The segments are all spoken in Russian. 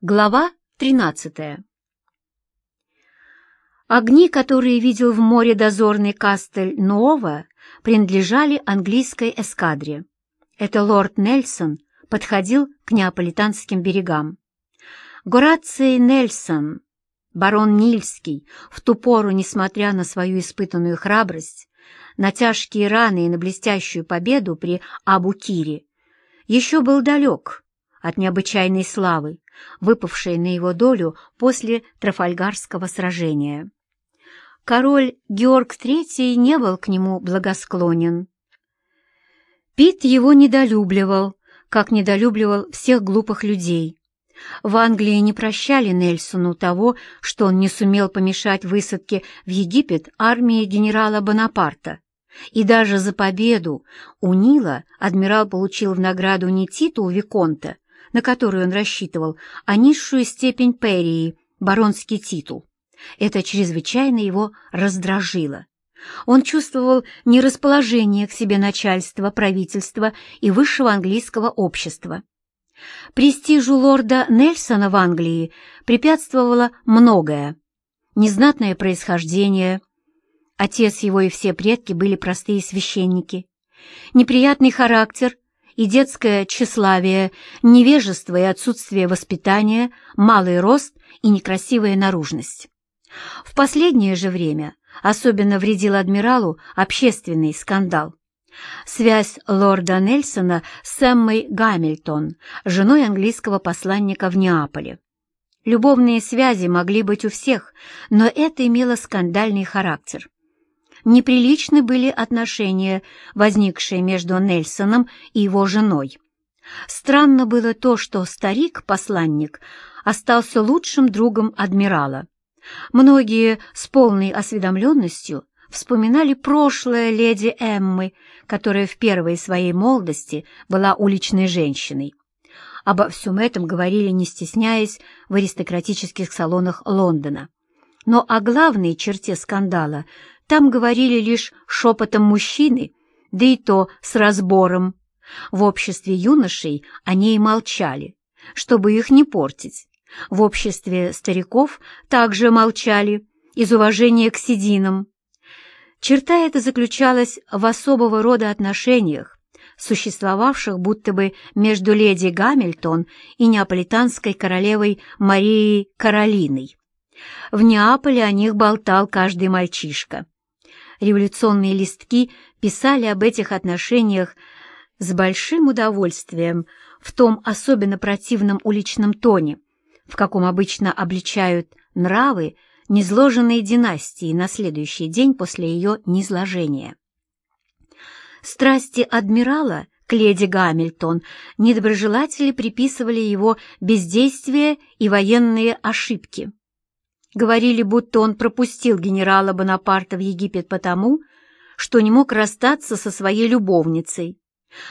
Глава 13 Огни, которые видел в море дозорный Кастель Нуова, принадлежали английской эскадре. Это лорд Нельсон подходил к неаполитанским берегам. Гораций Нельсон, барон Нильский, в ту пору, несмотря на свою испытанную храбрость, на тяжкие раны и на блестящую победу при Абу-Кире, еще был далек от необычайной славы, выпавшей на его долю после Трафальгарского сражения. Король Георг III не был к нему благосклонен. Пит его недолюбливал, как недолюбливал всех глупых людей. В Англии не прощали Нельсону того, что он не сумел помешать высадке в Египет армии генерала Бонапарта. И даже за победу у Нила адмирал получил в награду не титул Виконта, на которую он рассчитывал, а низшую степень Перии, баронский титул. Это чрезвычайно его раздражило. Он чувствовал нерасположение к себе начальства, правительства и высшего английского общества. Престижу лорда Нельсона в Англии препятствовало многое. Незнатное происхождение, отец его и все предки были простые священники, неприятный характер и детское тщеславие, невежество и отсутствие воспитания, малый рост и некрасивая наружность. В последнее же время особенно вредил адмиралу общественный скандал. Связь лорда Нельсона с Эммой Гамильтон, женой английского посланника в Неаполе. Любовные связи могли быть у всех, но это имело скандальный характер. Неприличны были отношения, возникшие между Нельсоном и его женой. Странно было то, что старик-посланник остался лучшим другом адмирала. Многие с полной осведомленностью вспоминали прошлое леди Эммы, которая в первой своей молодости была уличной женщиной. Обо всем этом говорили, не стесняясь, в аристократических салонах Лондона. Но о главной черте скандала там говорили лишь шепотом мужчины, да и то с разбором. В обществе юношей они и молчали, чтобы их не портить. В обществе стариков также молчали из уважения к сединам. Черта эта заключалась в особого рода отношениях, существовавших будто бы между леди Гамильтон и неаполитанской королевой Марией Каролиной. В Неаполе о них болтал каждый мальчишка. Революционные листки писали об этих отношениях с большим удовольствием в том особенно противном уличном тоне, в каком обычно обличают нравы низложенной династии на следующий день после ее низложения. Страсти адмирала к леди Гамильтон недоброжелатели приписывали его бездействие и военные ошибки. Говорили, будто он пропустил генерала Бонапарта в Египет потому, что не мог расстаться со своей любовницей,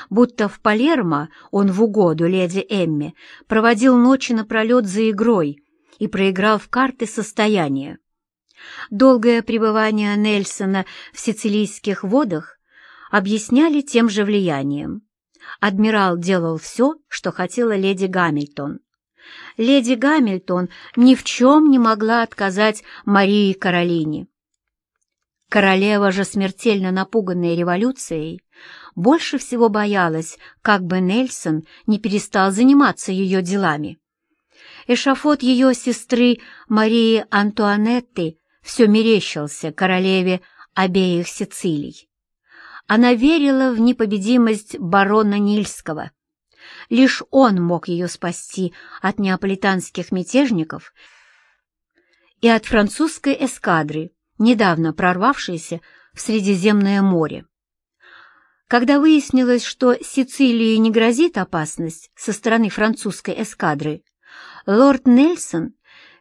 будто в Палермо он в угоду леди Эмме проводил ночи напролет за игрой и проиграл в карты состояние. Долгое пребывание Нельсона в сицилийских водах объясняли тем же влиянием. Адмирал делал все, что хотела леди Гамильтон. Леди Гамильтон ни в чем не могла отказать Марии Каролине. Королева же, смертельно напуганная революцией, больше всего боялась, как бы Нельсон не перестал заниматься ее делами. Эшафот ее сестры Марии Антуанетты все мерещился королеве обеих Сицилий. Она верила в непобедимость барона Нильского. Лишь он мог ее спасти от неаполитанских мятежников и от французской эскадры, недавно прорвавшейся в Средиземное море. Когда выяснилось, что Сицилии не грозит опасность со стороны французской эскадры, лорд Нельсон,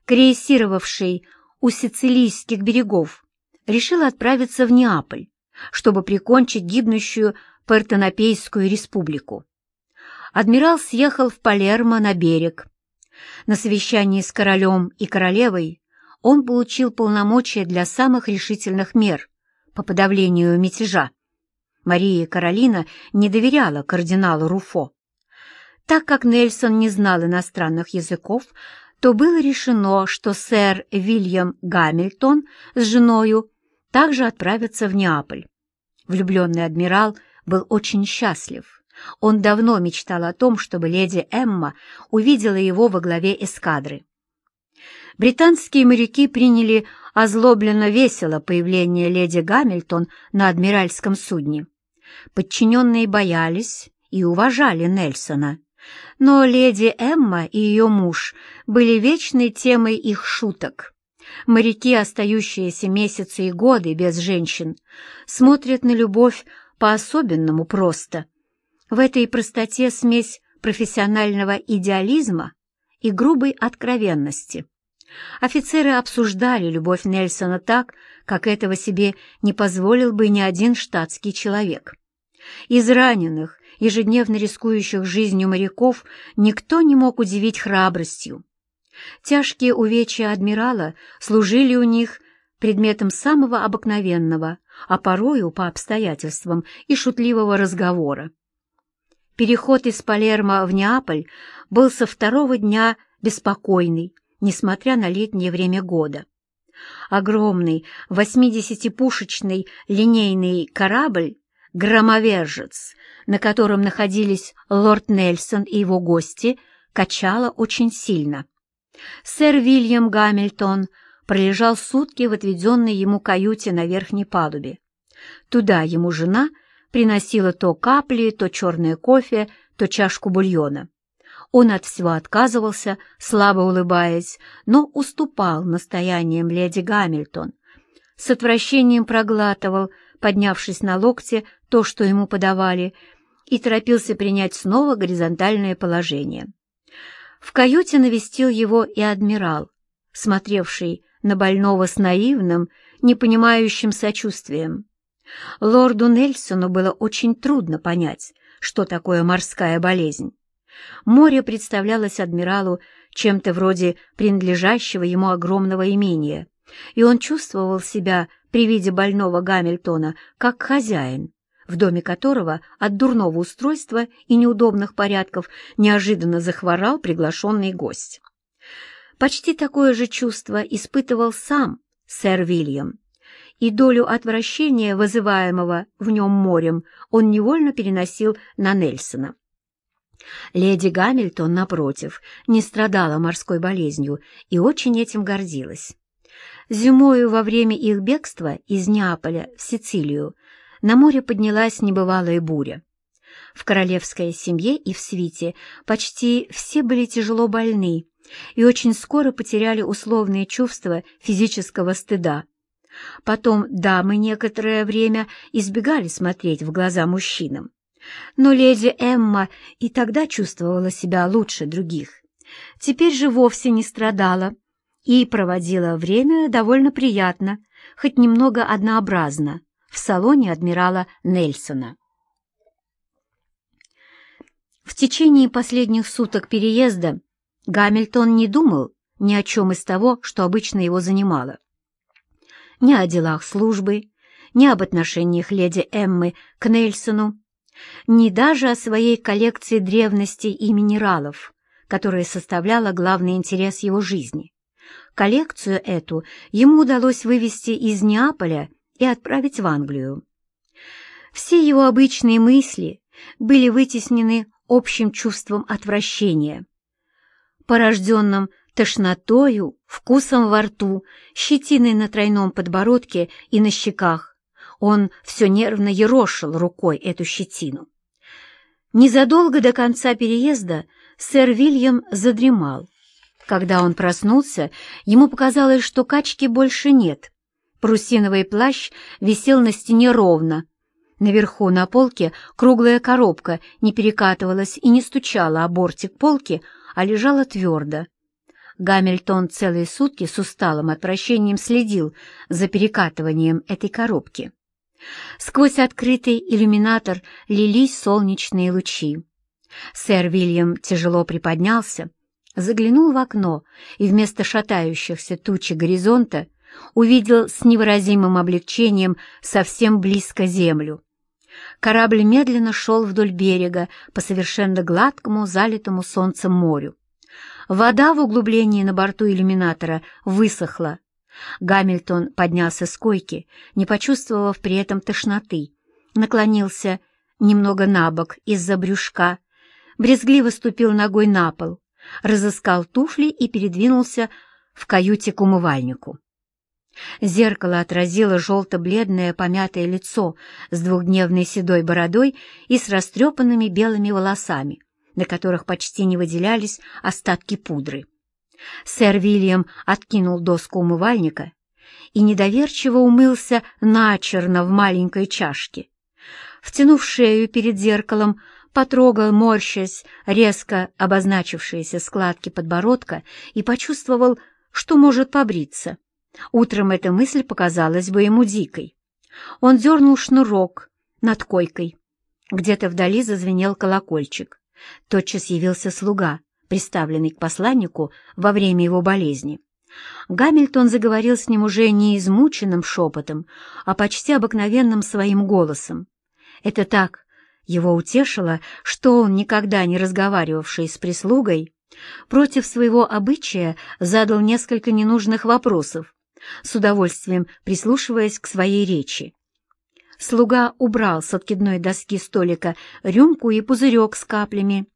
крейсировавший у сицилийских берегов, решил отправиться в Неаполь, чтобы прикончить гибнущую Партенопейскую республику. Адмирал съехал в Палермо на берег. На совещании с королем и королевой он получил полномочия для самых решительных мер по подавлению мятежа. Мария Каролина не доверяла кардиналу Руфо. Так как Нельсон не знал иностранных языков, то было решено, что сэр Вильям Гамильтон с женою также отправятся в Неаполь. Влюбленный адмирал был очень счастлив. Он давно мечтал о том, чтобы леди Эмма увидела его во главе эскадры. Британские моряки приняли озлобленно весело появление леди Гамильтон на адмиральском судне. Подчиненные боялись и уважали Нельсона, но леди Эмма и ее муж были вечной темой их шуток. Моряки, остающиеся месяцы и годы без женщин, смотрят на любовь по-особенному просто. В этой простоте смесь профессионального идеализма и грубой откровенности. Офицеры обсуждали любовь Нельсона так, как этого себе не позволил бы ни один штатский человек. Из раненых, ежедневно рискующих жизнью моряков, никто не мог удивить храбростью. Тяжкие увечья адмирала служили у них предметом самого обыкновенного, а порою по обстоятельствам и шутливого разговора. Переход из Палермо в Неаполь был со второго дня беспокойный, несмотря на летнее время года. Огромный 80-пушечный линейный корабль «Громовержец», на котором находились лорд Нельсон и его гости, качало очень сильно. Сэр Вильям Гамильтон пролежал сутки в отведенной ему каюте на верхней палубе. Туда ему жена приносила то капли, то черное кофе, то чашку бульона. Он от всего отказывался, слабо улыбаясь, но уступал настояниям леди Гамильтон. С отвращением проглатывал, поднявшись на локте, то, что ему подавали, и торопился принять снова горизонтальное положение. В каюте навестил его и адмирал, смотревший на больного с наивным, непонимающим сочувствием. Лорду Нельсону было очень трудно понять, что такое морская болезнь. Море представлялось адмиралу чем-то вроде принадлежащего ему огромного имения, и он чувствовал себя при виде больного Гамильтона как хозяин, в доме которого от дурного устройства и неудобных порядков неожиданно захворал приглашенный гость. Почти такое же чувство испытывал сам сэр Вильям, и долю отвращения, вызываемого в нем морем, он невольно переносил на Нельсона. Леди Гамильтон, напротив, не страдала морской болезнью и очень этим гордилась. Зимою во время их бегства из Неаполя в Сицилию на море поднялась небывалая буря. В королевской семье и в свите почти все были тяжело больны и очень скоро потеряли условные чувства физического стыда. Потом дамы некоторое время избегали смотреть в глаза мужчинам. Но леди Эмма и тогда чувствовала себя лучше других. Теперь же вовсе не страдала и проводила время довольно приятно, хоть немного однообразно, в салоне адмирала Нельсона. В течение последних суток переезда Гамильтон не думал ни о чем из того, что обычно его занимало. Ни о делах службы, ни об отношениях леди Эммы к Нельсону, ни даже о своей коллекции древностей и минералов, которая составляла главный интерес его жизни. Коллекцию эту ему удалось вывести из Неаполя и отправить в Англию. Все его обычные мысли были вытеснены общим чувством отвращения, порожденным тошнотою, вкусом во рту, щетиной на тройном подбородке и на щеках. Он все нервно ерошил рукой эту щетину. Незадолго до конца переезда сэр Вильям задремал. Когда он проснулся, ему показалось, что качки больше нет — Парусиновый плащ висел на стене ровно. Наверху на полке круглая коробка не перекатывалась и не стучала о бортик полки, а лежала твердо. Гамильтон целые сутки с усталым отвращением следил за перекатыванием этой коробки. Сквозь открытый иллюминатор лились солнечные лучи. Сэр Вильям тяжело приподнялся, заглянул в окно и вместо шатающихся тучи горизонта увидел с невыразимым облегчением совсем близко землю. Корабль медленно шел вдоль берега по совершенно гладкому, залитому солнцем морю. Вода в углублении на борту иллюминатора высохла. Гамильтон поднялся с койки, не почувствовав при этом тошноты, наклонился немного на бок из-за брюшка, брезгливо ступил ногой на пол, разыскал туфли и передвинулся в каюте к умывальнику. Зеркало отразило желто-бледное помятое лицо с двухдневной седой бородой и с растрепанными белыми волосами, на которых почти не выделялись остатки пудры. Сэр Вильям откинул доску умывальника и недоверчиво умылся начерно в маленькой чашке. Втянув шею перед зеркалом, потрогал, морщась, резко обозначившиеся складки подбородка и почувствовал, что может побриться. Утром эта мысль показалась бы ему дикой. Он дернул шнурок над койкой. Где-то вдали зазвенел колокольчик. Тотчас явился слуга, приставленный к посланнику во время его болезни. Гамильтон заговорил с ним уже не измученным шепотом, а почти обыкновенным своим голосом. Это так его утешило, что он, никогда не разговаривавший с прислугой, против своего обычая задал несколько ненужных вопросов, с удовольствием прислушиваясь к своей речи. Слуга убрал с откидной доски столика рюмку и пузырек с каплями,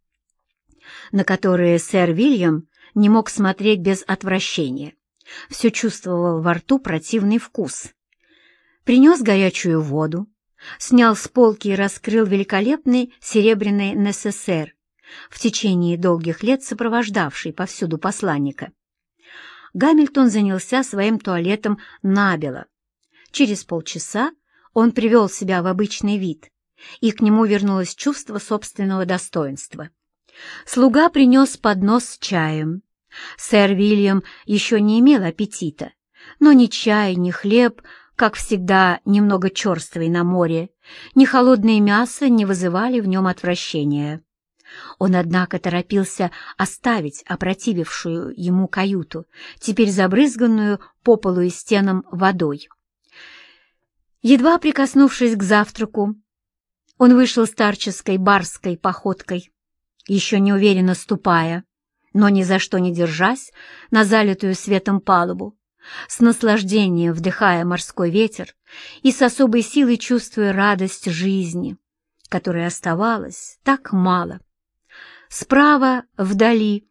на которые сэр Вильям не мог смотреть без отвращения. Все чувствовал во рту противный вкус. Принес горячую воду, снял с полки и раскрыл великолепный серебряный НССР, в течение долгих лет сопровождавший повсюду посланника. Гамильтон занялся своим туалетом набело. Через полчаса он привел себя в обычный вид, и к нему вернулось чувство собственного достоинства. Слуга принес поднос с чаем. Сэр Вильям еще не имел аппетита, но ни чай, ни хлеб, как всегда, немного черствый на море, ни холодное мясо не вызывали в нем отвращения. Он, однако, торопился оставить опротивившую ему каюту, теперь забрызганную по полу и стенам водой. Едва прикоснувшись к завтраку, он вышел старческой барской походкой, еще неуверенно ступая, но ни за что не держась на залитую светом палубу, с наслаждением вдыхая морской ветер и с особой силой чувствуя радость жизни, которой оставалось так мало. Справа, вдали,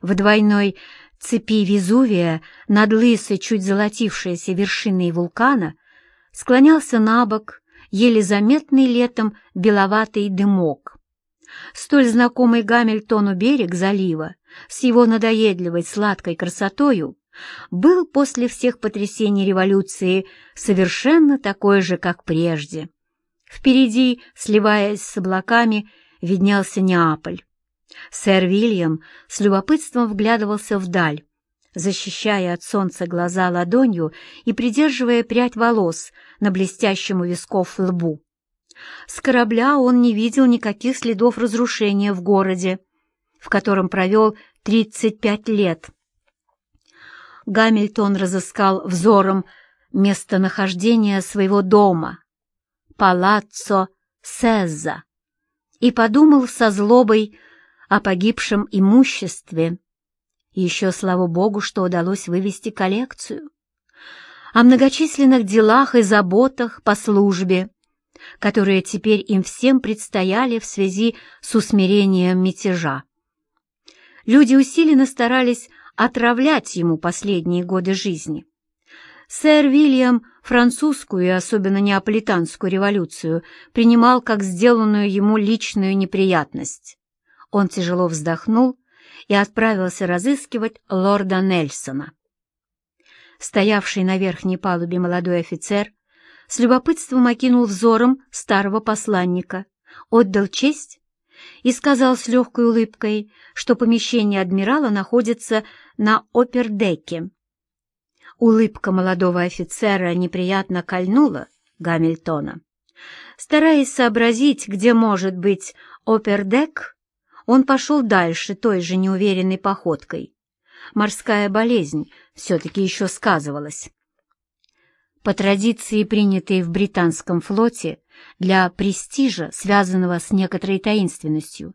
в двойной цепи Везувия, над лысой, чуть золотившейся вершиной вулкана, склонялся на бок еле заметный летом беловатый дымок. Столь знакомый Гамильтону берег залива с его надоедливой сладкой красотою был после всех потрясений революции совершенно такой же, как прежде. Впереди, сливаясь с облаками, виднелся Неаполь. Сэр Вильям с любопытством вглядывался вдаль, защищая от солнца глаза ладонью и придерживая прядь волос на блестящем у висков лбу. С корабля он не видел никаких следов разрушения в городе, в котором провел 35 лет. Гамильтон разыскал взором местонахождение своего дома, палаццо Сеза, и подумал со злобой, о погибшем имуществе. Еще, слава богу, что удалось вывести коллекцию. О многочисленных делах и заботах по службе, которые теперь им всем предстояли в связи с усмирением мятежа. Люди усиленно старались отравлять ему последние годы жизни. Сэр Вильям французскую и особенно неаполитанскую революцию принимал как сделанную ему личную неприятность. Он тяжело вздохнул и отправился разыскивать лорда Нельсона. Стоявший на верхней палубе молодой офицер с любопытством окинул взором старого посланника, отдал честь и сказал с легкой улыбкой, что помещение адмирала находится на опердеке. Улыбка молодого офицера неприятно кольнула Гамильтона. Стараясь сообразить, где может быть опердек, он пошел дальше той же неуверенной походкой. Морская болезнь все-таки еще сказывалась. По традиции, принятой в британском флоте, для престижа, связанного с некоторой таинственностью,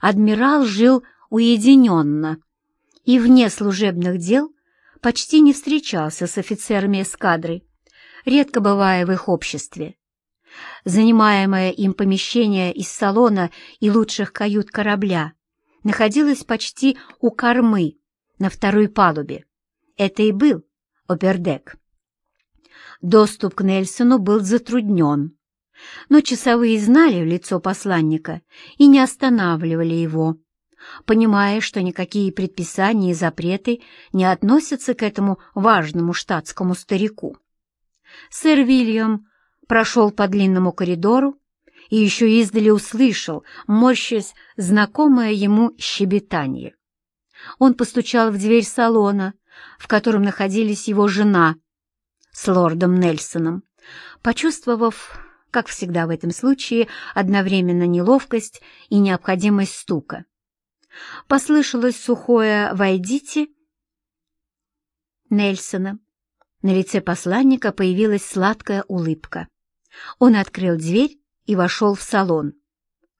адмирал жил уединенно и вне служебных дел почти не встречался с офицерами эскадры, редко бывая в их обществе. Занимаемое им помещение из салона и лучших кают корабля находилось почти у кормы, на второй палубе. Это и был опердек. Доступ к Нельсону был затруднен, но часовые знали лицо посланника и не останавливали его, понимая, что никакие предписания и запреты не относятся к этому важному штатскому старику. Сэр Вильям прошел по длинному коридору и еще издали услышал, морщась, знакомое ему щебетание. Он постучал в дверь салона, в котором находились его жена с лордом Нельсоном, почувствовав, как всегда в этом случае, одновременно неловкость и необходимость стука. Послышалось сухое «Войдите!» Нельсона. На лице посланника появилась сладкая улыбка. Он открыл дверь и вошел в салон.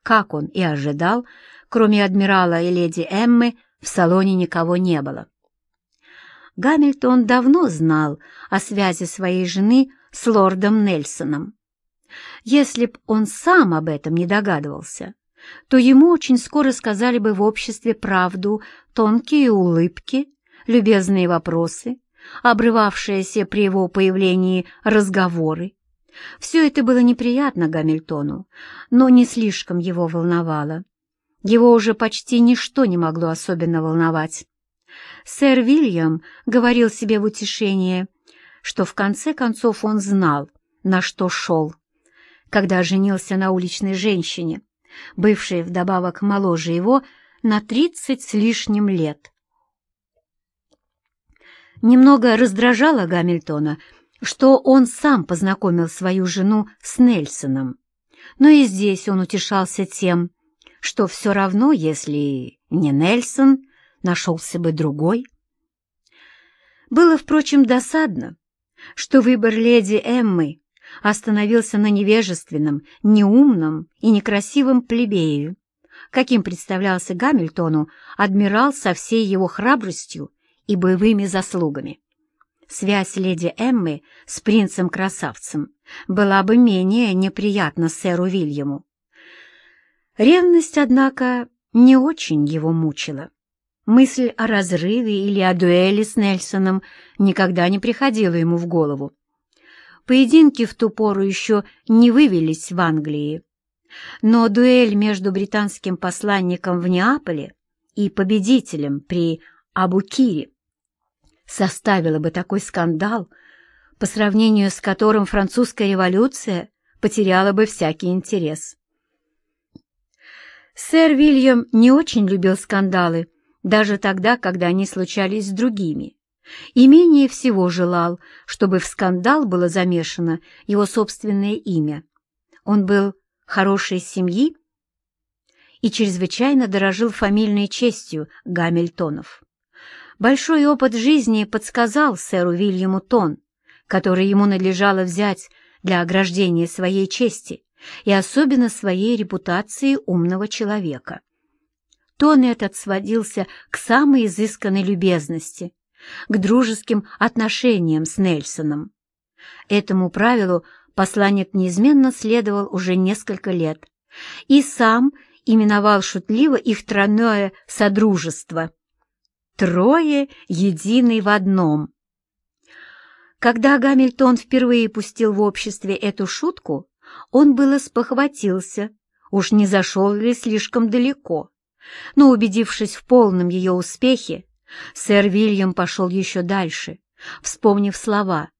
Как он и ожидал, кроме адмирала и леди Эммы, в салоне никого не было. Гамильтон давно знал о связи своей жены с лордом Нельсоном. Если б он сам об этом не догадывался, то ему очень скоро сказали бы в обществе правду тонкие улыбки, любезные вопросы, обрывавшиеся при его появлении разговоры. Все это было неприятно Гамильтону, но не слишком его волновало. Его уже почти ничто не могло особенно волновать. Сэр Вильям говорил себе в утешение, что в конце концов он знал, на что шел, когда женился на уличной женщине, бывшей вдобавок моложе его на тридцать с лишним лет. Немного раздражало Гамильтона, что он сам познакомил свою жену с Нельсоном, но и здесь он утешался тем, что все равно, если не Нельсон, нашелся бы другой. Было, впрочем, досадно, что выбор леди Эммы остановился на невежественном, неумном и некрасивом плебею, каким представлялся Гамильтону адмирал со всей его храбростью и боевыми заслугами. Связь леди Эммы с принцем-красавцем была бы менее неприятна сэру Вильяму. Ревность, однако, не очень его мучила. Мысль о разрыве или о дуэли с Нельсоном никогда не приходила ему в голову. Поединки в ту пору еще не вывелись в Англии. Но дуэль между британским посланником в Неаполе и победителем при Абукире составила бы такой скандал, по сравнению с которым французская революция потеряла бы всякий интерес. Сэр Вильям не очень любил скандалы, даже тогда, когда они случались с другими, и менее всего желал, чтобы в скандал было замешано его собственное имя. Он был хорошей семьи и чрезвычайно дорожил фамильной честью Гамильтонов. Большой опыт жизни подсказал сэру Вильяму тон, который ему надлежало взять для ограждения своей чести и особенно своей репутации умного человека. Тон этот сводился к самой изысканной любезности, к дружеским отношениям с Нельсоном. Этому правилу посланник неизменно следовал уже несколько лет и сам именовал шутливо их тройное содружество. Трое единый в одном. Когда Гамильтон впервые пустил в обществе эту шутку, он было спохватился, уж не зашел ли слишком далеко. Но, убедившись в полном ее успехе, сэр Вильям пошел еще дальше, вспомнив слова,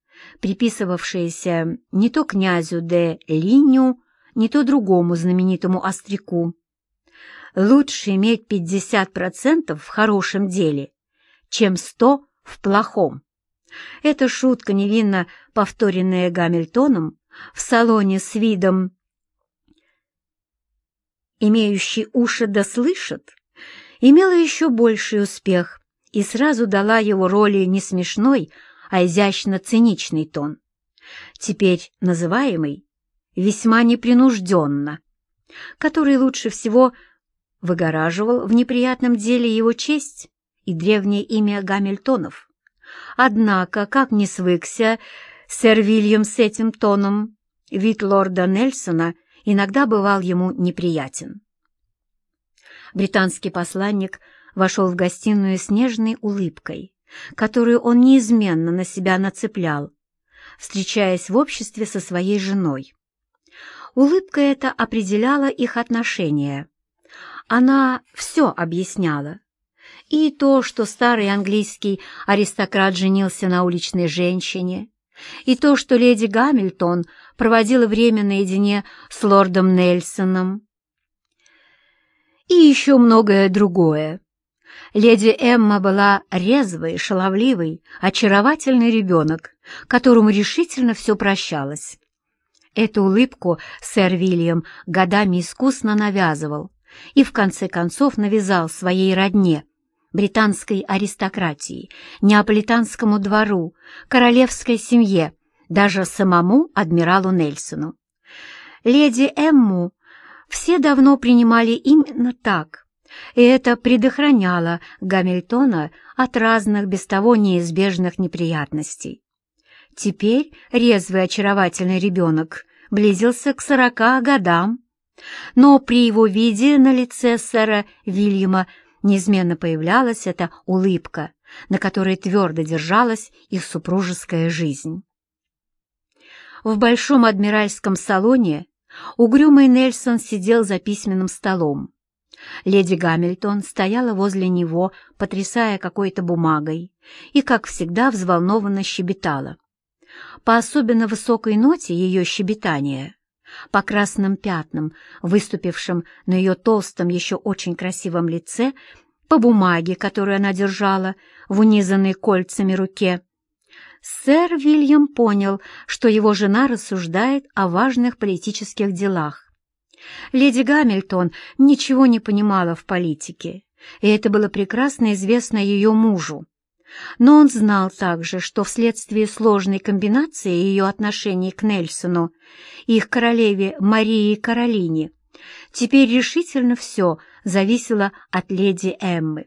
приписывавшиеся не то князю де Линю, не то другому знаменитому остряку. Лучше иметь 50% в хорошем деле, чем 100 в плохом. Эта шутка, невинно повторенная Гамильтоном, в салоне с видом имеющий уши да слышит, имела еще больший успех и сразу дала его роли не смешной, а изящно-циничный тон. Теперь называемый весьма непринужденно, который лучше всего выгораживал в неприятном деле его честь и древнее имя Гамильтонов. Однако, как не свыкся сэр Вильям с этим тоном, вид лорда Нельсона иногда бывал ему неприятен. Британский посланник вошел в гостиную с нежной улыбкой, которую он неизменно на себя нацеплял, встречаясь в обществе со своей женой. Улыбка эта определяла их отношения. Она все объясняла. И то, что старый английский аристократ женился на уличной женщине, и то, что леди Гамильтон проводила время наедине с лордом Нельсоном, и еще многое другое. Леди Эмма была резвой, шаловливой, очаровательный ребенок, которому решительно все прощалось. Эту улыбку сэр Вильям годами искусно навязывал и в конце концов навязал своей родне, британской аристократии, неаполитанскому двору, королевской семье, даже самому адмиралу Нельсону. Леди Эмму все давно принимали именно так, и это предохраняло Гамильтона от разных без того неизбежных неприятностей. Теперь резвый очаровательный ребенок близился к сорока годам, но при его виде на лице сэра Вильяма неизменно появлялась эта улыбка, на которой твердо держалась их супружеская жизнь. В большом адмиральском салоне угрюмый Нельсон сидел за письменным столом. Леди Гамильтон стояла возле него, потрясая какой-то бумагой, и, как всегда, взволнованно щебетала. По особенно высокой ноте ее щебетания, по красным пятнам, выступившим на ее толстом, еще очень красивом лице, по бумаге, которую она держала в унизанной кольцами руке, сэр Вильям понял, что его жена рассуждает о важных политических делах. Леди Гамильтон ничего не понимала в политике, и это было прекрасно известно ее мужу. Но он знал также, что вследствие сложной комбинации ее отношений к Нельсону и их королеве Марии Каролине теперь решительно все зависело от леди Эммы.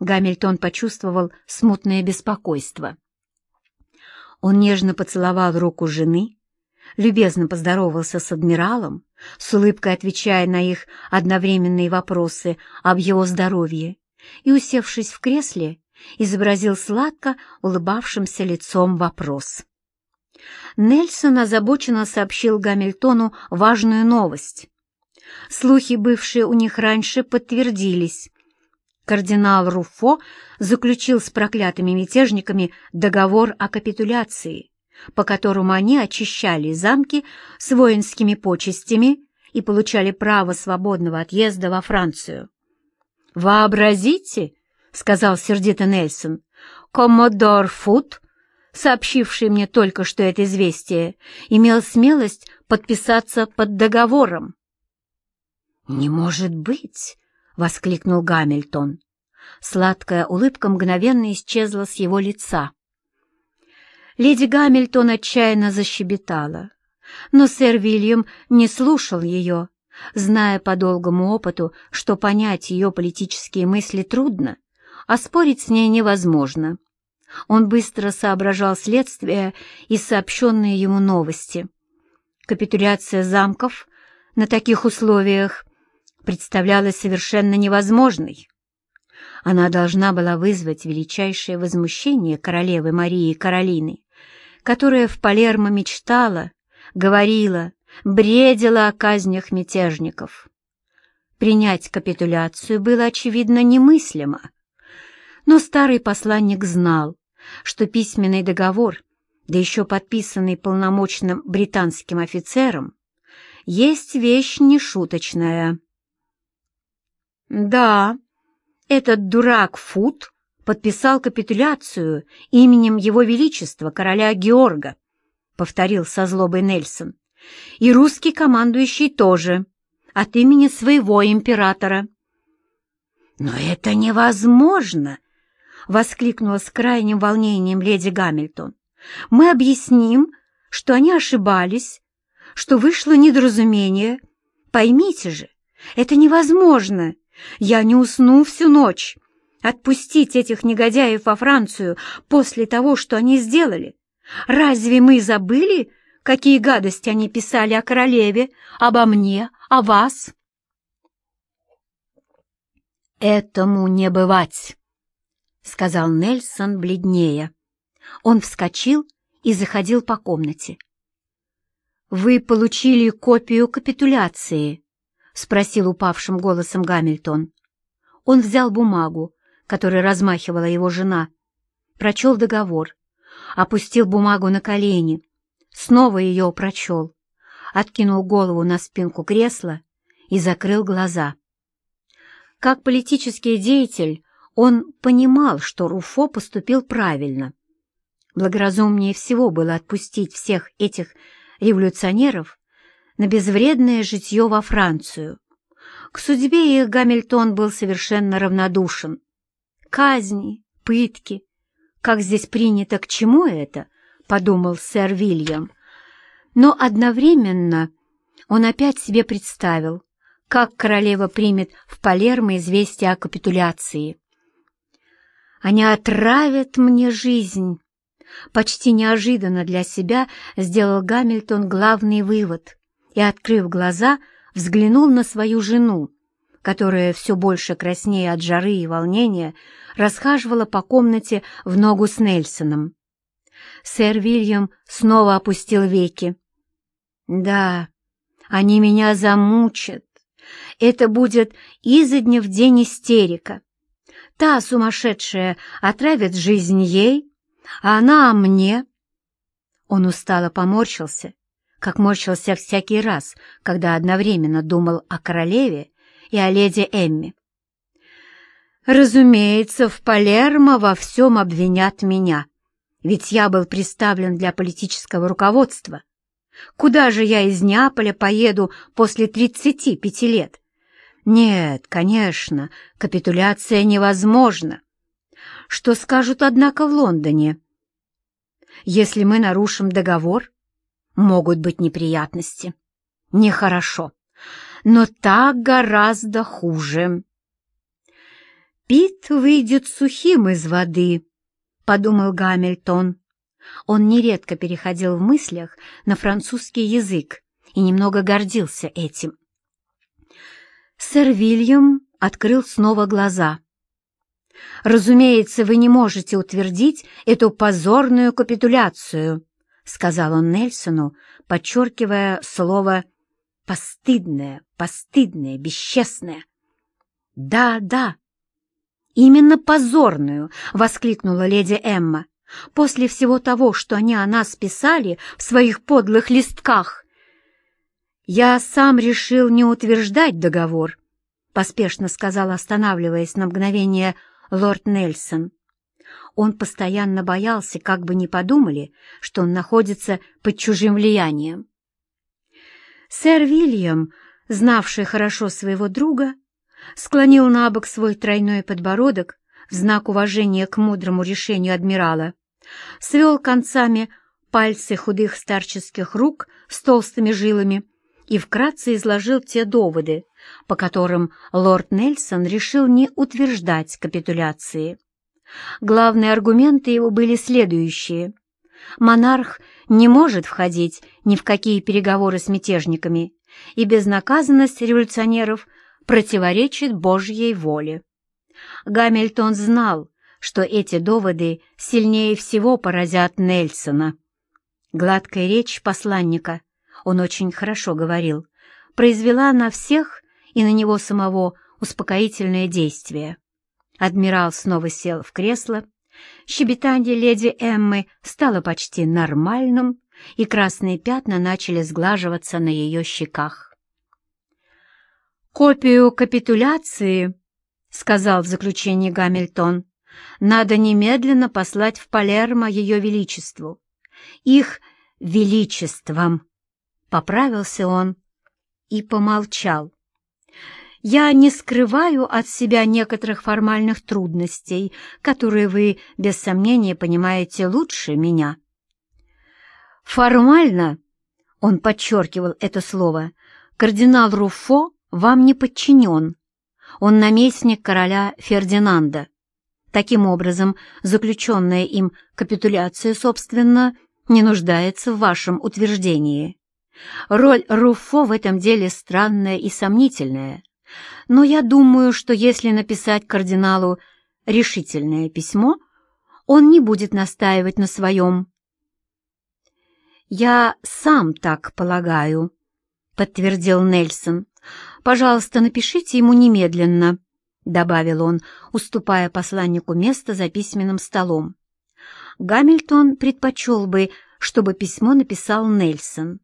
Гамильтон почувствовал смутное беспокойство. Он нежно поцеловал руку жены, любезно поздоровался с адмиралом, с улыбкой отвечая на их одновременные вопросы об его здоровье, и, усевшись в кресле, изобразил сладко улыбавшимся лицом вопрос. Нельсон озабоченно сообщил Гамильтону важную новость. Слухи, бывшие у них раньше, подтвердились. Кардинал Руфо заключил с проклятыми мятежниками договор о капитуляции, по которому они очищали замки с воинскими почестями и получали право свободного отъезда во Францию. «Вообразите!» — сказал сердито Нельсон. «Коммодор Фут, сообщивший мне только что это известие, имел смелость подписаться под договором». «Не может быть!» — воскликнул Гамильтон. Сладкая улыбка мгновенно исчезла с его лица. Леди Гамильтон отчаянно защебетала, но сэр Вильям не слушал ее, зная по долгому опыту, что понять ее политические мысли трудно, а спорить с ней невозможно. Он быстро соображал следствие и сообщенные ему новости. Капитуляция замков на таких условиях представлялась совершенно невозможной. Она должна была вызвать величайшее возмущение королевы Марии Каролины, которая в Палермо мечтала, говорила, бредила о казнях мятежников. Принять капитуляцию было, очевидно, немыслимо. Но старый посланник знал, что письменный договор, да еще подписанный полномочным британским офицером, есть вещь нешуточная. Да, этот дурак Фут подписал капитуляцию именем Его Величества, короля Георга, повторил со злобой Нельсон. И русский командующий тоже, от имени своего императора. «Но это невозможно!» — воскликнула с крайним волнением леди Гамильтон. «Мы объясним, что они ошибались, что вышло недоразумение. Поймите же, это невозможно. Я не усну всю ночь. Отпустить этих негодяев во Францию после того, что они сделали? Разве мы забыли, какие гадости они писали о королеве, обо мне, о вас?» «Этому не бывать», — сказал Нельсон бледнее. Он вскочил и заходил по комнате. «Вы получили копию капитуляции?» — спросил упавшим голосом Гамильтон. Он взял бумагу, которой размахивала его жена, прочел договор, опустил бумагу на колени, снова ее прочел, откинул голову на спинку кресла и закрыл глаза. Как политический деятель он понимал, что Руфо поступил правильно. Благоразумнее всего было отпустить всех этих революционеров на безвредное житье во Францию. К судьбе их Гамильтон был совершенно равнодушен. Казни, пытки. Как здесь принято, к чему это? — подумал сэр Вильям. Но одновременно он опять себе представил, как королева примет в Палермо известие о капитуляции. «Они отравят мне жизнь!» Почти неожиданно для себя сделал Гамильтон главный вывод и, открыв глаза, взглянул на свою жену, которая все больше краснее от жары и волнения расхаживала по комнате в ногу с Нельсоном. Сэр Вильям снова опустил веки. «Да, они меня замучат, это будет изо дня в день истерика. Та сумасшедшая отравит жизнь ей, а она мне. Он устало поморщился, как морщился всякий раз, когда одновременно думал о королеве и о леди Эмми. Разумеется, в Палермо во всем обвинят меня, ведь я был представлен для политического руководства. Куда же я из Неаполя поеду после тридцати пяти лет? Нет, конечно, капитуляция невозможна. Что скажут, однако, в Лондоне? Если мы нарушим договор, могут быть неприятности. Нехорошо. Но так гораздо хуже. Пит выйдет сухим из воды, — подумал Гамильтон. Он нередко переходил в мыслях на французский язык и немного гордился этим. Сэр Вильям открыл снова глаза. «Разумеется, вы не можете утвердить эту позорную капитуляцию», — сказал он Нельсону, подчеркивая слово «постыдное, постыдное, бесчестное». «Да, да, именно позорную!» — воскликнула леди Эмма после всего того, что они о нас писали в своих подлых листках. Я сам решил не утверждать договор, поспешно сказал, останавливаясь на мгновение лорд Нельсон. Он постоянно боялся, как бы не подумали, что он находится под чужим влиянием. Сэр Вильям, знавший хорошо своего друга, склонил на бок свой тройной подбородок в знак уважения к мудрому решению адмирала, свел концами пальцы худых старческих рук с толстыми жилами и вкратце изложил те доводы, по которым лорд Нельсон решил не утверждать капитуляции. Главные аргументы его были следующие. Монарх не может входить ни в какие переговоры с мятежниками, и безнаказанность революционеров противоречит Божьей воле. Гамильтон знал, что эти доводы сильнее всего поразят Нельсона. Гладкая речь посланника, он очень хорошо говорил, произвела на всех и на него самого успокоительное действие. Адмирал снова сел в кресло, щебетание леди Эммы стало почти нормальным, и красные пятна начали сглаживаться на ее щеках. «Копию капитуляции», — сказал в заключении Гамильтон, — «надо немедленно послать в Палермо Ее Величеству. Их Величеством», — поправился он и помолчал. «Я не скрываю от себя некоторых формальных трудностей, которые вы, без сомнения, понимаете лучше меня». «Формально он подчеркивал это слово, кардинал Руффо вам не подчинен. Он наместник короля Фердинанда. Таким образом, заключенная им капитуляция, собственно, не нуждается в вашем утверждении. Роль Руффо в этом деле странная и сомнительная, но я думаю, что если написать кардиналу решительное письмо, он не будет настаивать на своем. «Я сам так полагаю», — подтвердил Нельсон. «Пожалуйста, напишите ему немедленно», — добавил он, уступая посланнику место за письменным столом. Гамильтон предпочел бы, чтобы письмо написал Нельсон.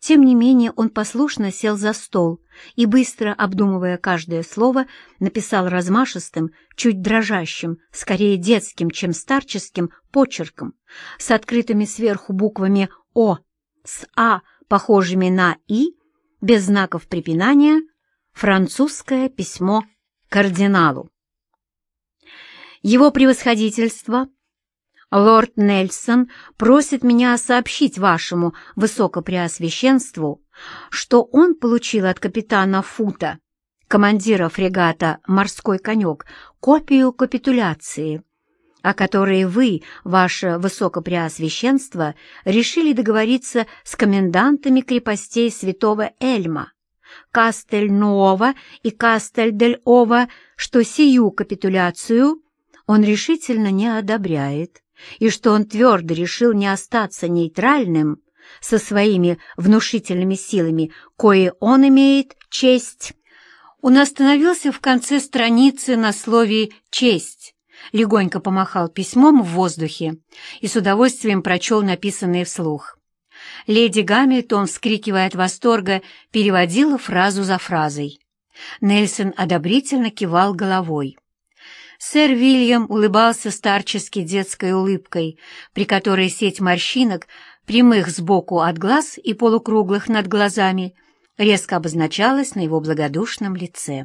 Тем не менее он послушно сел за стол и, быстро обдумывая каждое слово, написал размашистым, чуть дрожащим, скорее детским, чем старческим, почерком, с открытыми сверху буквами «О», с «А», похожими на «И», без знаков препинания, французское письмо кардиналу. Его превосходительство Лорд Нельсон просит меня сообщить вашему высокопреосвященству, что он получил от капитана Фута, командира фрегата «Морской конек», копию капитуляции, о которой вы, ваше высокопреосвященство, решили договориться с комендантами крепостей святого Эльма, Кастель-Нуова и Кастель-дель-Ова, что сию капитуляцию он решительно не одобряет и что он твердо решил не остаться нейтральным со своими внушительными силами, кое он имеет честь. Он остановился в конце страницы на слове «честь», легонько помахал письмом в воздухе и с удовольствием прочел написанное вслух. Леди Гамильтон, вскрикивая от восторга, переводила фразу за фразой. Нельсон одобрительно кивал головой. Сэр Вильям улыбался старчески детской улыбкой, при которой сеть морщинок, прямых сбоку от глаз и полукруглых над глазами, резко обозначалась на его благодушном лице.